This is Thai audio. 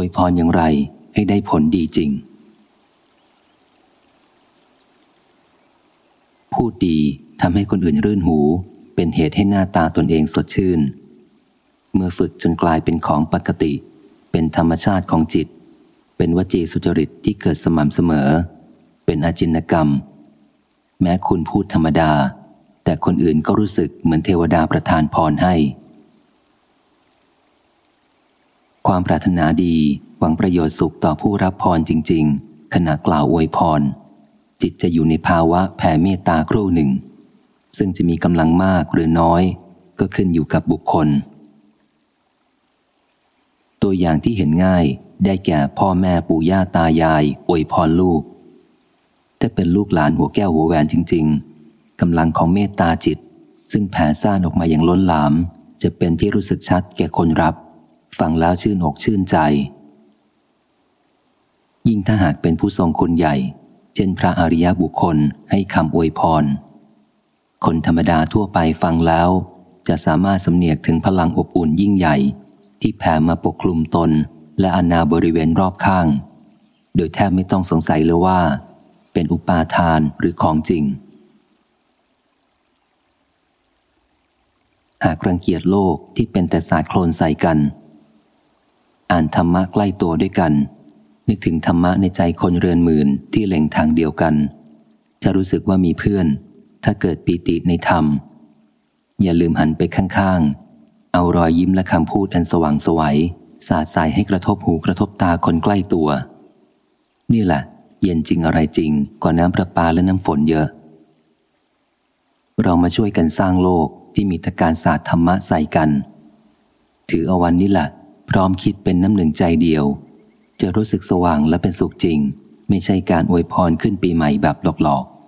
วยพรอย่างไรให้ได้ผลดีจริง พูดดีทำให้คนอื่นรื่นหู เป็นเหตุให้หน้าตาตนเองสดชื่น เมื่อฝึกจนกลายเป็นของปกติ เป็นธรรมชาติของจิต เป็นวจีสุจริตที่เกิดสม่ำเสมอ เป็นอาจินกรรม แม้คุณพูดธรรมดา แต่คนอื่นก็รู้สึกเหมือนเทวดาประทานพรให้ ความปรารถนาดี หวังประโยชน์สุขต่อผู้รับพรจริง ๆ ขณะกล่าวอวยพร จิตจะอยู่ในภาวะแผ่เมตตาครู่หนึ่ง ซึ่งจะมีกำลังมากหรือน้อย ก็ขึ้นอยู่กับบุคคล ตัวอย่างที่เห็นง่ายได้แก่พ่อแม่ปู่ย่าตายายอวยพรลูก ถ้าเป็นลูกหลานหัวแก้วหัวแหวนจริง ๆกำลังของเมตตาจิต ซึ่งแผ่ซ่านออกมาอย่างล้นหลาม จะเป็นที่รู้สึกชัดแก่คนรับ ฟังแล้วชื่นอกชื่นใจ ยิ่งถ้าหากเป็นผู้ทรงคุณใหญ่ เช่นพระอริยบุคคลให้คำอวยพร คนธรรมดาทั่วไปฟังแล้ว จะสามารถสำเนียกถึงพลังอบอุ่นยิ่งใหญ่ ที่แผ่มาปกคลุมตนและอนาบริเวณรอบข้าง โดยแทบไม่ต้องสงสัยเลยว่า เป็นอุปาทานหรือของจริง หากรังเกียจโลกที่เป็นแต่ศาสตร์โคลนใส่กัน อ่านธรรมะใกล้ตัวด้วยกัน นึกถึงธรรมะในใจคนเรือนหมื่นที่เล็งทางเดียวกัน จะรู้สึกว่ามีเพื่อน ถ้าเกิดปีติในธรรม อย่าลืมหันไปข้างๆ เอารอยยิ้มและคำพูดอันสว่างสวัยสาดสายให้กระทบหูกระทบตาคนใกล้ตัว นี่แหละ เย็นจริงอะไรจริงกว่าน้ำประปาและน้ำฝนเยอะ เรามาช่วยกันสร้างโลกที่มีตะการศาสตร์ธรรมะใส่กัน ถือเอาวันนี้แหละ พร้อมคิดเป็นน้ำหนึ่งใจเดียว จะรู้สึกสว่างและเป็นสุขจริง ไม่ใช่การอวยพรขึ้นปีใหม่แบบหลอกๆ